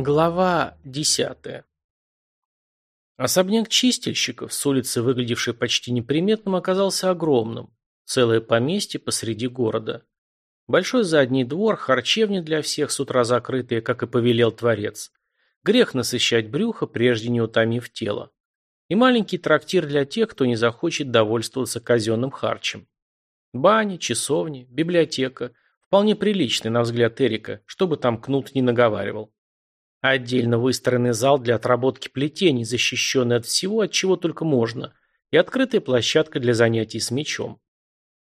Глава десятая Особняк чистильщиков, с улицы выглядевший почти неприметным, оказался огромным. Целое поместье посреди города. Большой задний двор, харчевня для всех с утра закрытые, как и повелел Творец. Грех насыщать брюхо, прежде не утомив тело. И маленький трактир для тех, кто не захочет довольствоваться казенным харчем. Баня, часовня, библиотека. Вполне приличный, на взгляд Эрика, чтобы там кнут не наговаривал. Отдельно выстроенный зал для отработки плетений, защищенный от всего, от чего только можно, и открытая площадка для занятий с мечом.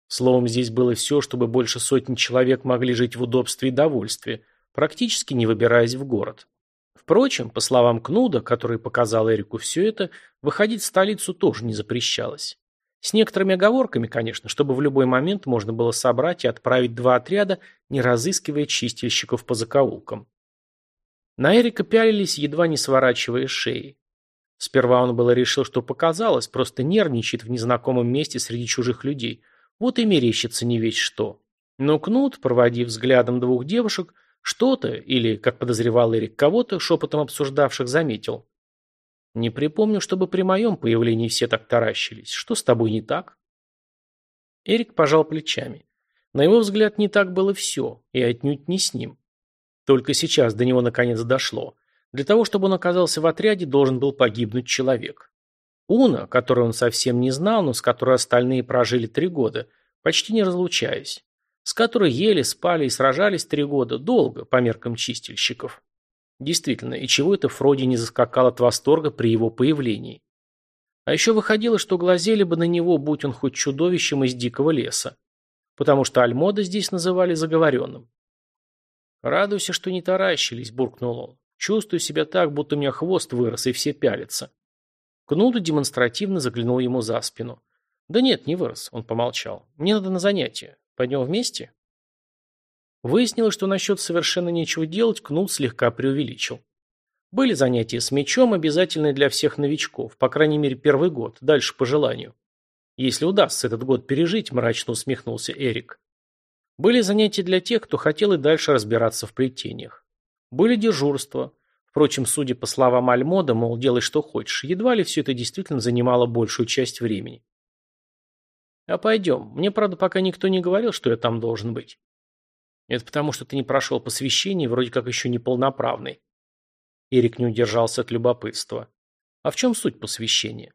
Словом, здесь было все, чтобы больше сотни человек могли жить в удобстве и довольстве, практически не выбираясь в город. Впрочем, по словам Кнуда, который показал Эрику все это, выходить в столицу тоже не запрещалось. С некоторыми оговорками, конечно, чтобы в любой момент можно было собрать и отправить два отряда, не разыскивая чистильщиков по закоулкам. На Эрика пялились, едва не сворачивая шеи. Сперва он было решил, что показалось, просто нервничает в незнакомом месте среди чужих людей. Вот и мерещится не весь что. Но Кнут, проводив взглядом двух девушек, что-то, или, как подозревал Эрик, кого-то, шепотом обсуждавших, заметил. «Не припомню, чтобы при моем появлении все так таращились. Что с тобой не так?» Эрик пожал плечами. На его взгляд, не так было все, и отнюдь не с ним. Только сейчас до него наконец дошло. Для того, чтобы он оказался в отряде, должен был погибнуть человек. Уна, которую он совсем не знал, но с которой остальные прожили три года, почти не разлучаясь. С которой ели, спали и сражались три года, долго, по меркам чистильщиков. Действительно, и чего это Фроди не заскакал от восторга при его появлении? А еще выходило, что глазели бы на него, будь он хоть чудовищем из дикого леса. Потому что Альмода здесь называли заговоренным. «Радуйся, что не таращились», – буркнул он. «Чувствую себя так, будто у меня хвост вырос, и все пялятся». Кнут демонстративно заглянул ему за спину. «Да нет, не вырос», – он помолчал. «Мне надо на занятие. Пойдем вместе?» Выяснилось, что насчет совершенно нечего делать Кнут слегка преувеличил. Были занятия с мечом, обязательные для всех новичков, по крайней мере первый год, дальше по желанию. Если удастся этот год пережить, мрачно усмехнулся Эрик. Были занятия для тех, кто хотел и дальше разбираться в плетениях. Были дежурства. Впрочем, судя по словам Альмода, мол, делай что хочешь, едва ли все это действительно занимало большую часть времени. А пойдем. Мне, правда, пока никто не говорил, что я там должен быть. Это потому, что ты не прошел посвящение, вроде как еще не полноправный. Эрик не удержался от любопытства. А в чем суть посвящения?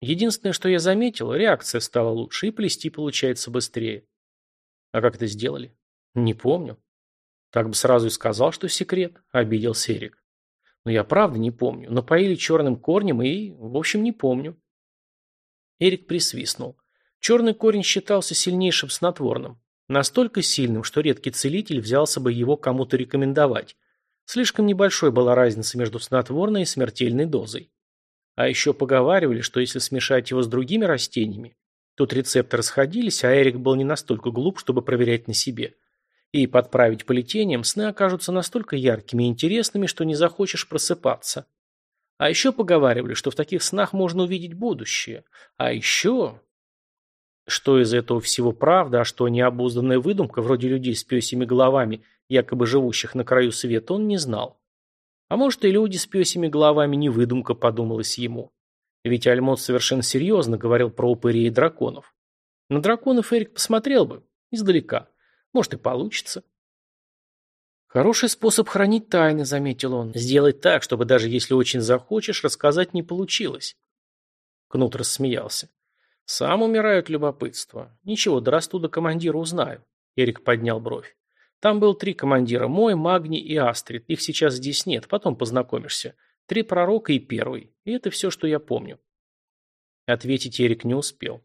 Единственное, что я заметил, реакция стала лучше, и плести получается быстрее. А как это сделали? Не помню. Так бы сразу и сказал, что секрет, обиделся Эрик. Но я правда не помню. Напоили черным корнем и, в общем, не помню. Эрик присвистнул. Черный корень считался сильнейшим снотворным. Настолько сильным, что редкий целитель взялся бы его кому-то рекомендовать. Слишком небольшой была разница между снотворной и смертельной дозой. А еще поговаривали, что если смешать его с другими растениями, Тут рецепторы сходились, а Эрик был не настолько глуп, чтобы проверять на себе. И подправить полетением сны окажутся настолько яркими и интересными, что не захочешь просыпаться. А еще поговаривали, что в таких снах можно увидеть будущее. А еще... Что из этого всего правда, а что необузданная выдумка, вроде людей с пёсими головами, якобы живущих на краю света, он не знал. А может, и люди с пёсими головами не выдумка, подумалось ему. Ведь Альмот совершенно серьезно говорил про упырей и драконов. На драконов Эрик посмотрел бы. Издалека. Может и получится. Хороший способ хранить тайны, заметил он. Сделать так, чтобы даже если очень захочешь, рассказать не получилось. Кнут рассмеялся. Сам умирают любопытство. Ничего, дорасту до командира узнаю. Эрик поднял бровь. Там был три командира, мой, Магни и Астрид. Их сейчас здесь нет, потом познакомишься. Три пророка и первый. И это все, что я помню. Ответить Эрик не успел.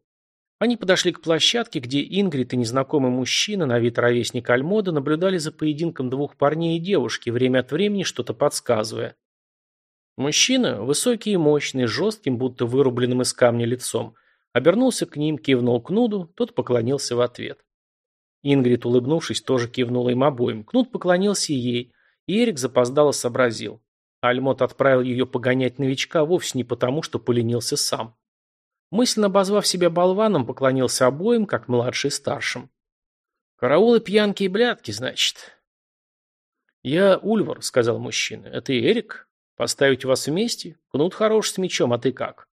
Они подошли к площадке, где Ингрид и незнакомый мужчина, на вид ровесник Альмода, наблюдали за поединком двух парней и девушки, время от времени что-то подсказывая. Мужчина, высокий и мощный, жестким, будто вырубленным из камня лицом, обернулся к ним, кивнул Кнуду, тот поклонился в ответ. Ингрид, улыбнувшись, тоже кивнула им обоим. Кнут поклонился ей, и Эрик запоздало сообразил. Альмот отправил ее погонять новичка вовсе не потому, что поленился сам. Мысленно обозвав себя болваном, поклонился обоим, как младший старшим. «Караулы, пьянки и блядки, значит». «Я Ульвар», — сказал мужчина. «Это Эрик? Поставить вас вместе? Кнут хорош с мечом, а ты как?»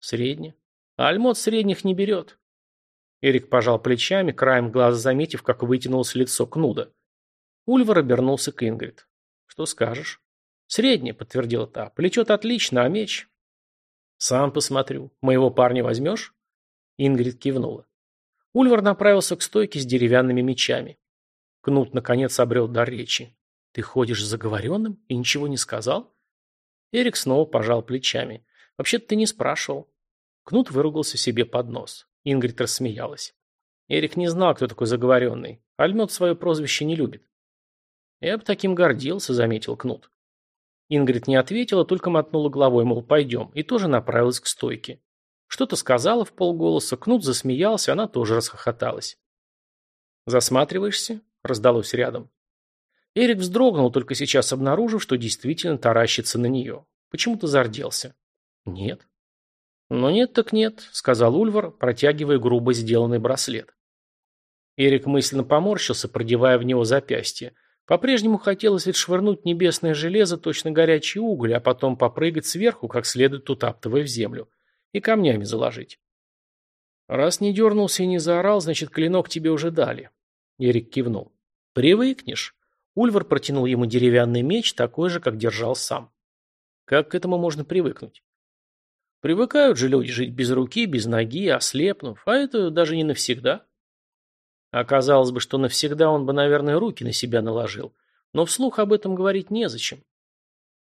«Средне. А Альмот средних не берет». Эрик пожал плечами, краем глаза заметив, как вытянулось лицо Кнуда. Ульвар обернулся к Ингрид. «Что скажешь?» «Средне», — подтвердила та. «Плечет отлично, а меч?» «Сам посмотрю. Моего парня возьмешь?» Ингрид кивнула. Ульвар направился к стойке с деревянными мечами. Кнут, наконец, обрел дар речи. «Ты ходишь заговоренным и ничего не сказал?» Эрик снова пожал плечами. «Вообще-то ты не спрашивал». Кнут выругался себе под нос. Ингрид рассмеялась. Эрик не знал, кто такой заговоренный. Альмет свое прозвище не любит. «Я бы таким гордился», — заметил Кнут. Ингрид не ответила, только мотнула головой, мол, пойдем, и тоже направилась к стойке. Что-то сказала в полголоса, Кнут засмеялся, она тоже расхохоталась. «Засматриваешься?» — раздалось рядом. Эрик вздрогнул, только сейчас обнаружив, что действительно таращится на нее. Почему-то зарделся. «Нет». «Ну нет так нет», — сказал Ульвар, протягивая грубо сделанный браслет. Эрик мысленно поморщился, продевая в него запястье. По-прежнему хотелось ведь швырнуть небесное железо, точно горячий уголь, а потом попрыгать сверху, как следует утаптывая в землю, и камнями заложить. «Раз не дернулся и не заорал, значит, клинок тебе уже дали». Эрик кивнул. «Привыкнешь». Ульвар протянул ему деревянный меч, такой же, как держал сам. Как к этому можно привыкнуть? Привыкают же люди жить без руки, без ноги, ослепнув, а это даже не навсегда. Оказалось бы, что навсегда он бы, наверное, руки на себя наложил, но вслух об этом говорить незачем.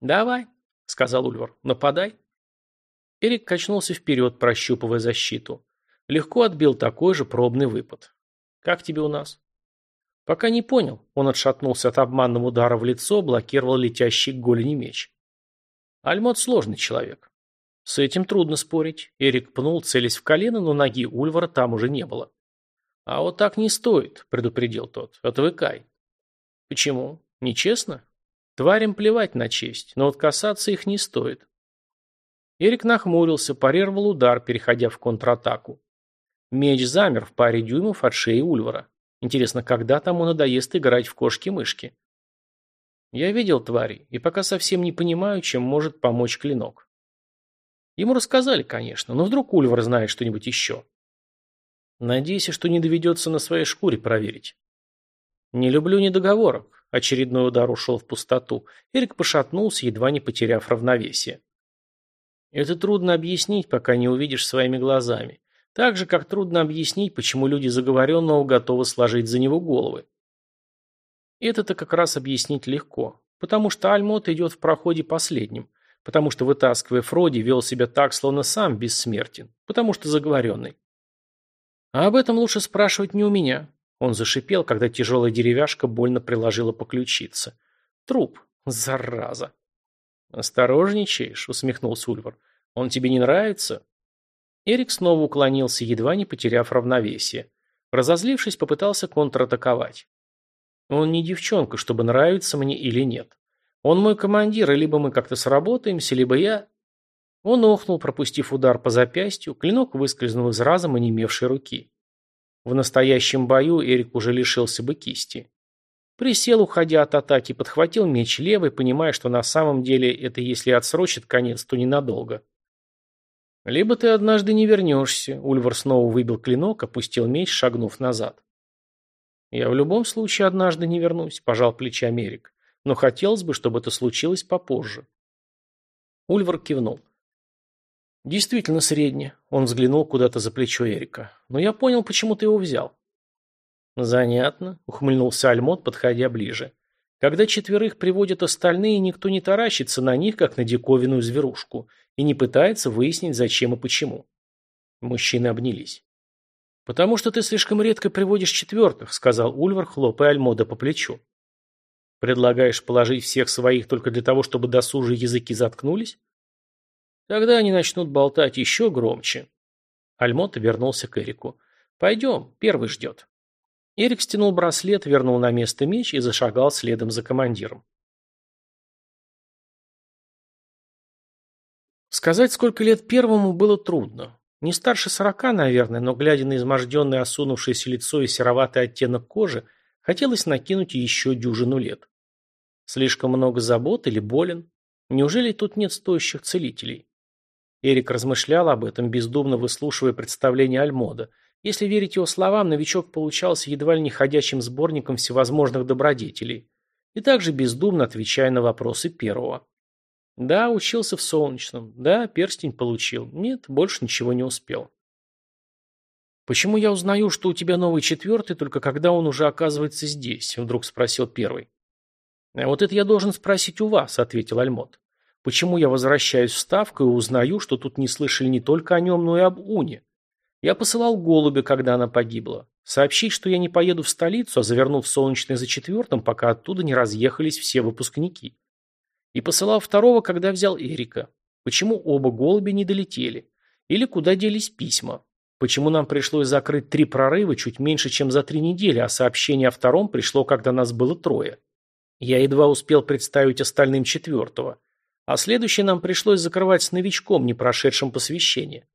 «Давай», — сказал Ульвар, — «нападай». Эрик качнулся вперед, прощупывая защиту. Легко отбил такой же пробный выпад. «Как тебе у нас?» Пока не понял. Он отшатнулся от обманного удара в лицо, блокировал летящий к голени меч. Альмот сложный человек. С этим трудно спорить. Эрик пнул, целясь в колено, но ноги Ульвара там уже не было. А вот так не стоит, предупредил тот. Отвыкай. Почему? Нечестно? Тварям плевать на честь, но вот касаться их не стоит. Эрик нахмурился, парировал удар, переходя в контратаку. Меч замер в паре дюймов от шеи Ульвара. Интересно, когда тому надоест играть в кошки-мышки? Я видел твари, и пока совсем не понимаю, чем может помочь клинок. Ему рассказали, конечно, но вдруг Ульвар знает что-нибудь еще. Надейся, что не доведется на своей шкуре проверить. Не люблю недоговорок. Очередной удар ушел в пустоту. Эрик пошатнулся, едва не потеряв равновесие. Это трудно объяснить, пока не увидишь своими глазами. Так же, как трудно объяснить, почему люди заговоренного готовы сложить за него головы. Это-то как раз объяснить легко. Потому что Альмот идет в проходе последним. Потому что, вытаскивая Фроди, вел себя так, словно сам бессмертен. Потому что заговоренный. А об этом лучше спрашивать не у меня. Он зашипел, когда тяжелая деревяшка больно приложила по ключице. Труп. Зараза. «Осторожничаешь?» — усмехнулся Ульвар. «Он тебе не нравится?» Эрик снова уклонился, едва не потеряв равновесие. Разозлившись, попытался контратаковать. Он не девчонка, чтобы нравиться мне или нет. Он мой командир, и либо мы как-то сработаемся, либо я... Он охнул, пропустив удар по запястью, клинок выскользнул из разом онемевшей руки. В настоящем бою Эрик уже лишился бы кисти. Присел, уходя от атаки, подхватил меч левой, понимая, что на самом деле это если отсрочит конец, то ненадолго. «Либо ты однажды не вернешься», — Ульвар снова выбил клинок, опустил меч, шагнув назад. «Я в любом случае однажды не вернусь», — пожал плечами Эрик. «Но хотелось бы, чтобы это случилось попозже». Ульвар кивнул. «Действительно средне», — он взглянул куда-то за плечо Эрика. «Но я понял, почему ты его взял». «Занятно», — ухмыльнулся Альмот, подходя ближе. Когда четверых приводят остальные, никто не таращится на них, как на диковинную зверушку, и не пытается выяснить, зачем и почему. Мужчины обнялись. «Потому что ты слишком редко приводишь четвертых», — сказал Ульвар, хлопая Альмода по плечу. «Предлагаешь положить всех своих только для того, чтобы досужие языки заткнулись?» «Тогда они начнут болтать еще громче». Альмот вернулся к Эрику. «Пойдем, первый ждет». Эрик стянул браслет, вернул на место меч и зашагал следом за командиром. Сказать, сколько лет первому, было трудно. Не старше сорока, наверное, но, глядя на изможденное осунувшееся лицо и сероватый оттенок кожи, хотелось накинуть еще дюжину лет. Слишком много забот или болен? Неужели тут нет стоящих целителей? Эрик размышлял об этом, бездумно выслушивая представление Альмода. Если верить его словам, новичок получался едва ли не ходячим сборником всевозможных добродетелей. И также бездумно отвечая на вопросы первого. Да, учился в Солнечном. Да, перстень получил. Нет, больше ничего не успел. «Почему я узнаю, что у тебя новый четвертый, только когда он уже оказывается здесь?» – вдруг спросил первый. «А вот это я должен спросить у вас», – ответил Альмот. «Почему я возвращаюсь в Ставку и узнаю, что тут не слышали не только о нем, но и об Уне? Я посылал голубя, когда она погибла. Сообщить, что я не поеду в столицу, а завернул в Солнечный за четвертым, пока оттуда не разъехались все выпускники. И посылал второго, когда взял Эрика. Почему оба голуби не долетели? Или куда делись письма? Почему нам пришлось закрыть три прорыва чуть меньше, чем за три недели, а сообщение о втором пришло, когда нас было трое? Я едва успел представить остальным четвертого. А следующий нам пришлось закрывать с новичком, не прошедшим посвящение.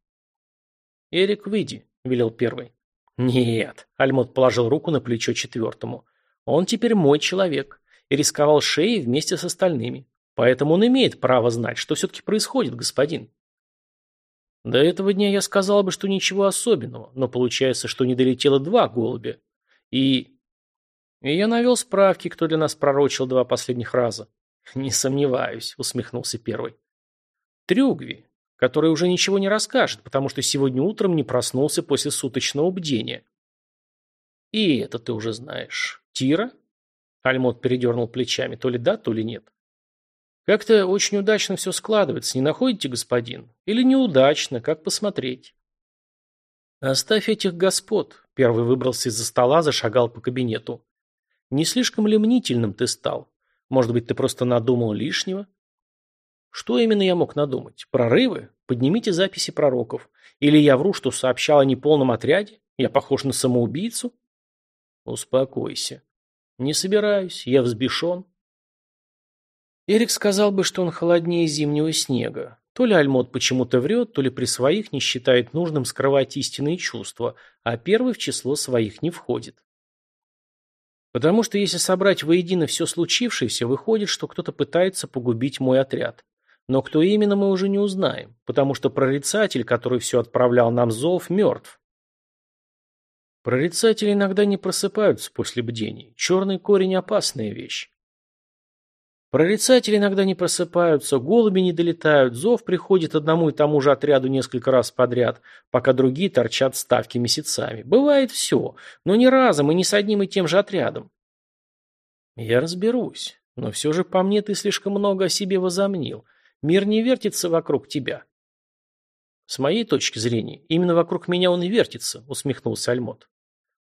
«Эрик, выйди», — велел первый. «Нет», — Альмот положил руку на плечо четвертому. «Он теперь мой человек и рисковал шеей вместе с остальными. Поэтому он имеет право знать, что все-таки происходит, господин. До этого дня я сказал бы, что ничего особенного, но получается, что не долетело два голубя. И... И я навел справки, кто для нас пророчил два последних раза. Не сомневаюсь, усмехнулся первый. Трюгви, который уже ничего не расскажет, потому что сегодня утром не проснулся после суточного бдения. И это ты уже знаешь. Тира? Альмот передернул плечами, то ли да, то ли нет. Как-то очень удачно все складывается, не находите, господин? Или неудачно, как посмотреть? Оставь этих господ. Первый выбрался из-за стола, зашагал по кабинету. Не слишком ли мнительным ты стал? Может быть, ты просто надумал лишнего? Что именно я мог надумать? Прорывы? Поднимите записи пророков. Или я вру, что сообщал о неполном отряде? Я похож на самоубийцу? Успокойся. Не собираюсь, я взбешен. Эрик сказал бы, что он холоднее зимнего снега. То ли Альмот почему-то врет, то ли при своих не считает нужным скрывать истинные чувства, а первый в число своих не входит. Потому что если собрать воедино все случившееся, выходит, что кто-то пытается погубить мой отряд. Но кто именно, мы уже не узнаем, потому что прорицатель, который все отправлял нам зов, мертв. Прорицатели иногда не просыпаются после бдений. Черный корень – опасная вещь. Прорицатели иногда не просыпаются, голуби не долетают, зов приходит одному и тому же отряду несколько раз подряд, пока другие торчат ставки месяцами. Бывает все, но не разом и не с одним и тем же отрядом. Я разберусь, но все же по мне ты слишком много о себе возомнил. Мир не вертится вокруг тебя. С моей точки зрения, именно вокруг меня он и вертится, усмехнулся Альмот.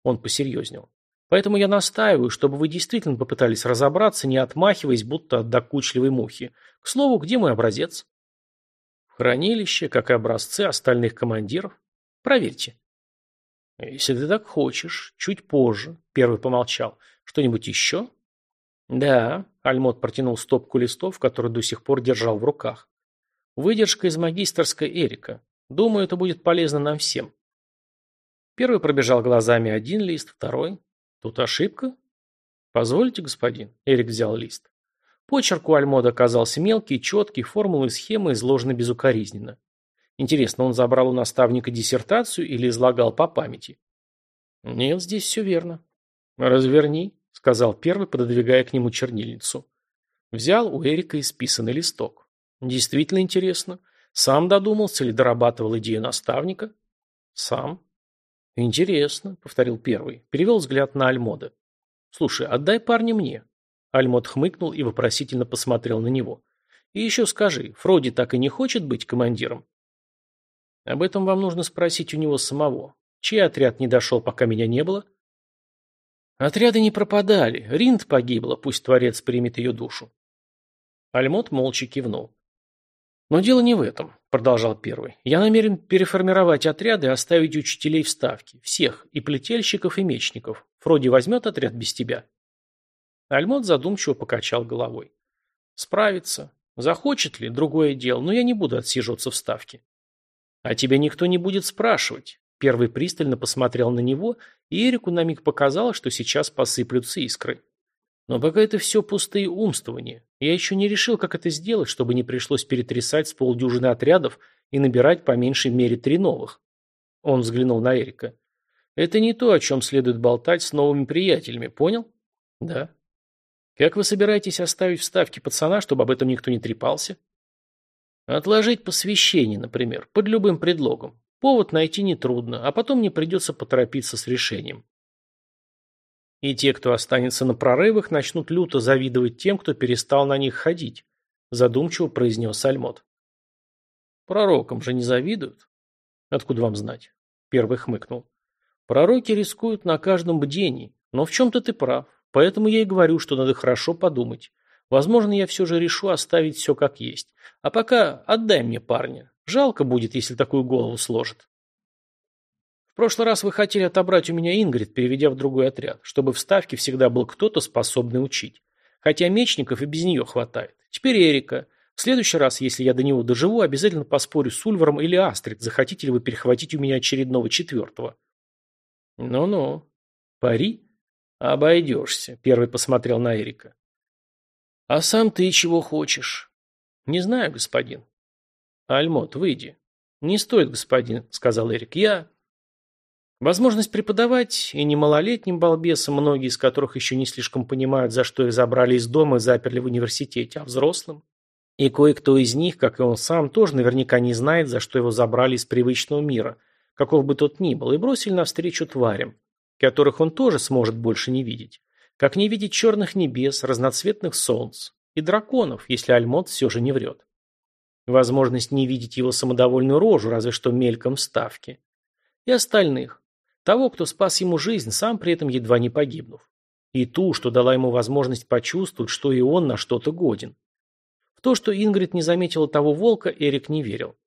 Он посерьезнел. Поэтому я настаиваю, чтобы вы действительно попытались разобраться, не отмахиваясь, будто от докучливой мухи. К слову, где мой образец? В хранилище, как и образцы остальных командиров. Проверьте. Если ты так хочешь, чуть позже. Первый помолчал. Что-нибудь еще? Да. Альмот протянул стопку листов, которые до сих пор держал в руках. Выдержка из магистрской Эрика. Думаю, это будет полезно нам всем. Первый пробежал глазами один лист, второй. Тут ошибка? Позвольте, господин. Эрик взял лист. Почерк у Альмода оказался мелкий, четкий, формулы и схемы изложены безукоризненно. Интересно, он забрал у наставника диссертацию или излагал по памяти? Нет, здесь все верно. Разверни, сказал первый, пододвигая к нему чернильницу. Взял у Эрика исписанный листок. Действительно интересно. Сам додумался или дорабатывал идею наставника? Сам. «Интересно», — повторил первый. Перевел взгляд на Альмода. «Слушай, отдай парня мне». Альмод хмыкнул и вопросительно посмотрел на него. «И еще скажи, Фроди так и не хочет быть командиром?» «Об этом вам нужно спросить у него самого. Чей отряд не дошел, пока меня не было?» «Отряды не пропадали. Ринд погибла, пусть Творец примет ее душу». Альмот молча кивнул. «Но дело не в этом», – продолжал первый. «Я намерен переформировать отряды и оставить учителей в ставке. Всех, и плетельщиков, и мечников. Фроди возьмет отряд без тебя?» Альмот задумчиво покачал головой. «Справится. Захочет ли, другое дело, но я не буду отсиживаться в ставке». «А тебя никто не будет спрашивать». Первый пристально посмотрел на него, и Эрику на миг показалось, что сейчас посыплются искры. Но пока это все пустые умствования. Я еще не решил, как это сделать, чтобы не пришлось перетрясать с полдюжины отрядов и набирать по меньшей мере три новых. Он взглянул на Эрика. Это не то, о чем следует болтать с новыми приятелями, понял? Да. Как вы собираетесь оставить вставки пацана, чтобы об этом никто не трепался? Отложить посвящение, например, под любым предлогом. Повод найти нетрудно, а потом мне придется поторопиться с решением. И те, кто останется на прорывах, начнут люто завидовать тем, кто перестал на них ходить, задумчиво произнес Альмот. Пророкам же не завидуют. Откуда вам знать? Первый хмыкнул. Пророки рискуют на каждом бдении, но в чем-то ты прав. Поэтому я и говорю, что надо хорошо подумать. Возможно, я все же решу оставить все как есть. А пока отдай мне парня. Жалко будет, если такую голову сложит. В прошлый раз вы хотели отобрать у меня Ингрид, переведя в другой отряд, чтобы в Ставке всегда был кто-то, способный учить. Хотя мечников и без нее хватает. Теперь Эрика. В следующий раз, если я до него доживу, обязательно поспорю с Ульваром или Астрид, захотите ли вы перехватить у меня очередного четвертого. Ну-ну. Пари? «Обойдешься», — первый посмотрел на Эрика. «А сам ты чего хочешь?» «Не знаю, господин». «Альмот, выйди». «Не стоит, господин», — сказал Эрик. «Я...» Возможность преподавать и не малолетним балбесам, многие из которых еще не слишком понимают, за что их забрали из дома и заперли в университете, а взрослым. И кое-кто из них, как и он сам, тоже наверняка не знает, за что его забрали из привычного мира, каков бы тот ни был, и бросили навстречу тварям которых он тоже сможет больше не видеть. Как не видеть черных небес, разноцветных солнц и драконов, если Альмот все же не врет. Возможность не видеть его самодовольную рожу, разве что мельком ставки. И остальных. Того, кто спас ему жизнь, сам при этом едва не погибнув. И ту, что дала ему возможность почувствовать, что и он на что-то годен. В то, что Ингрид не заметила того волка, Эрик не верил.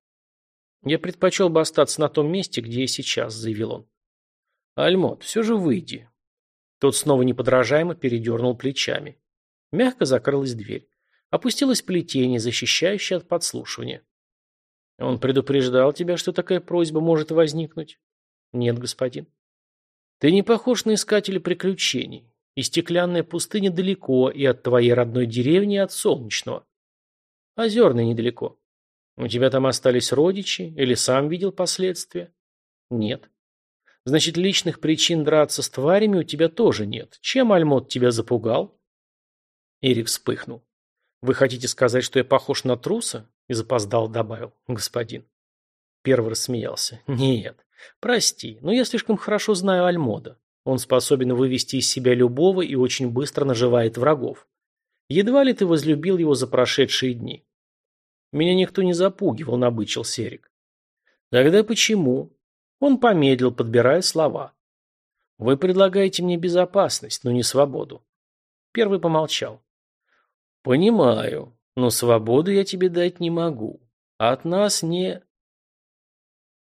«Я предпочел бы остаться на том месте, где я сейчас», — заявил он. «Альмот, все же выйди». Тот снова неподражаемо передернул плечами. Мягко закрылась дверь. Опустилось плетение, защищающее от подслушивания. «Он предупреждал тебя, что такая просьба может возникнуть?» «Нет, господин». «Ты не похож на искателя приключений. И стеклянная пустыня далеко и от твоей родной деревни, и от солнечного. Озерная недалеко. У тебя там остались родичи? Или сам видел последствия?» «Нет». Значит, личных причин драться с тварями у тебя тоже нет. Чем Альмот тебя запугал? Эрик вспыхнул. Вы хотите сказать, что я похож на труса? И запоздал добавил. Господин. Первый рассмеялся. Нет. Прости, но я слишком хорошо знаю Альмода. Он способен вывести из себя любого и очень быстро наживает врагов. Едва ли ты возлюбил его за прошедшие дни. Меня никто не запугивал, набычил Серик. Тогда почему? Он помедлил, подбирая слова. «Вы предлагаете мне безопасность, но не свободу». Первый помолчал. «Понимаю, но свободу я тебе дать не могу. От нас не...»